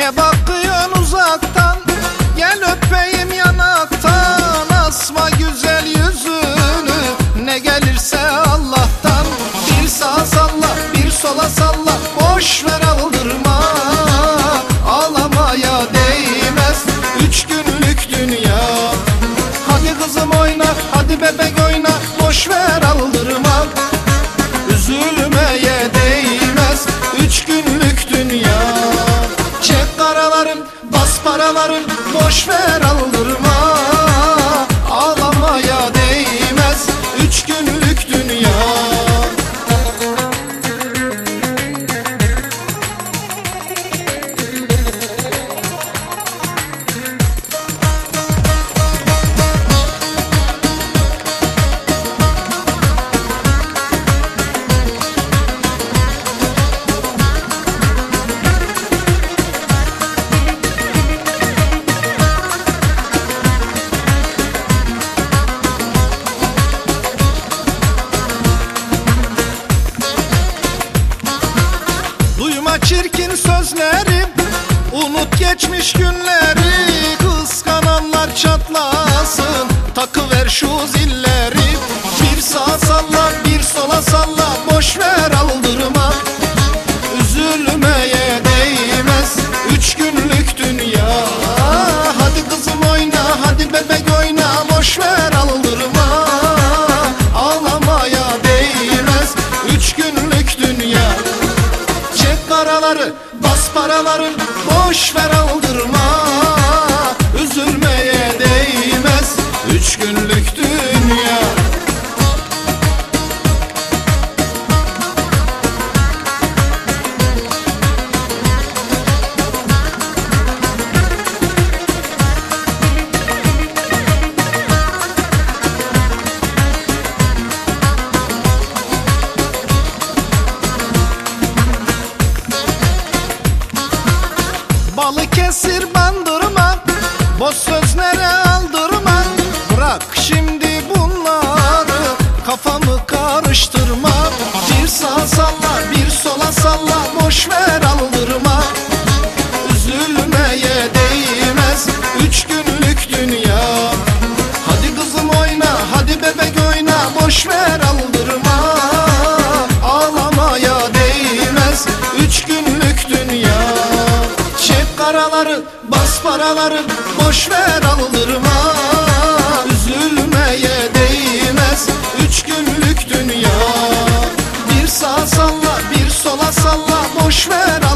Ne bakıyorsun uzaktan? Gel öpeyim yanaktan. Asma güzel yüzünü. Ne gelirse Allah'tan. Bir sağa salla bir sola salla. Boş ver Çek paraların bas paraların Boş ver aldırma Duyma çirkin sözleri Unut geçmiş günleri Kıskananlar çatlasın. Takıver şu zilleri Bir sağa salla bir sola salla Boş paraları, bas paraları, boş ver Balıkesir bandırma Boş sözlere aldırma Bırak şimdi bunları. Kafamı karıştırma. Bir sağa salla bir sola salla. Boş ver aldırma. Üzülmeye değmez. Üç günlük paraları bas paraları boş ver aldırma Üzülmeye değmez üç günlük dünya. Bir sağa salla bir sola salla boş ver